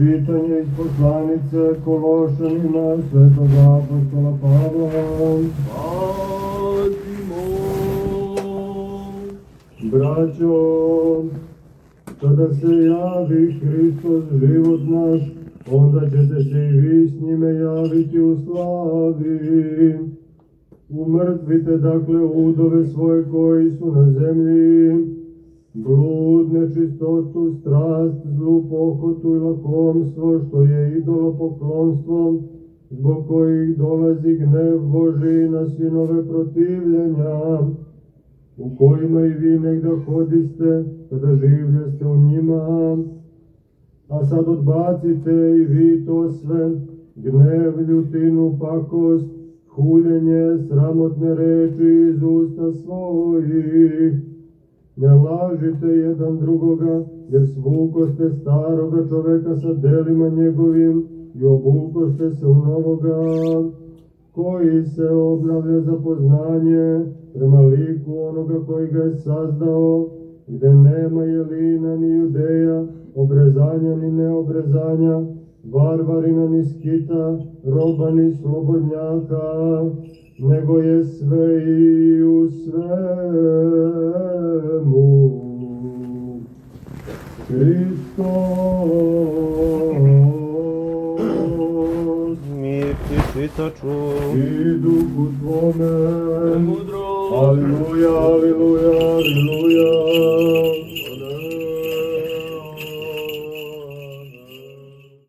Čitanje iz poslanice Kološanima svetog apostola Pavla. Pazimo! Braćo, kada se javi Hristos život naš, onda ćete se i vi s njime javiti u slavi. Umrtvite dakle udove svoje koji su na zemlji, blud, nečistotu, strast, zlu pohotu i lakomstvo, što je idolo poklonstvo, zbog kojih dolazi gnev Boži na sinove protivljenja, u kojima i vi negda hodiste, kada življaste u njima. A sad odbacite i vi to sve, gnev, ljutinu, pakost, huljenje, sramotne reči iz usta svojih. Ne lažite jedan drugoga, jer svukoste staroga čoveka sa delima njegovim i obukoste se u novoga, koji se obnavlja za poznanje prema liku onoga koji ga je sazdao, gde nema jelina ni judeja, obrezanja ni neobrezanja, varvarina ni skita, roba ni slobodnjaka, nego je sve i u svemu. Hristos Mir ti čitaču, i duhu tvome. mudro, Aleluja, aleluja, aleluja.